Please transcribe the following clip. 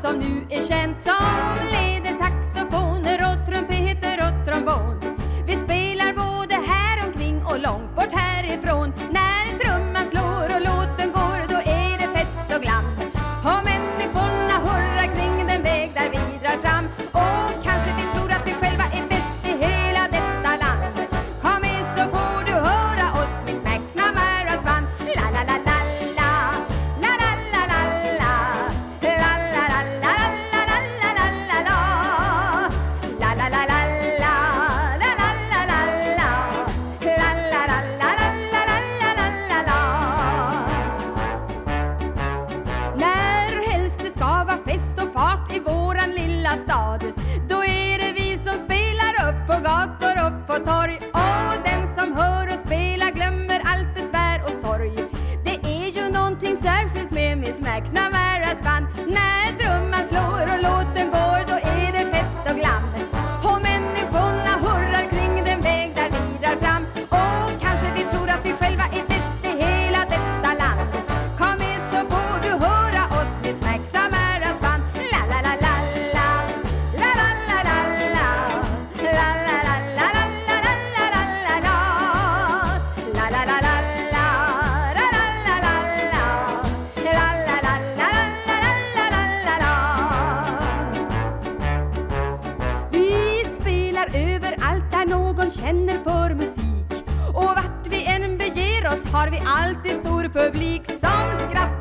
som nu är känt som Leo. is McNamara. man känner för musik. Och vart vi än beger oss har vi alltid stor publik som skrattar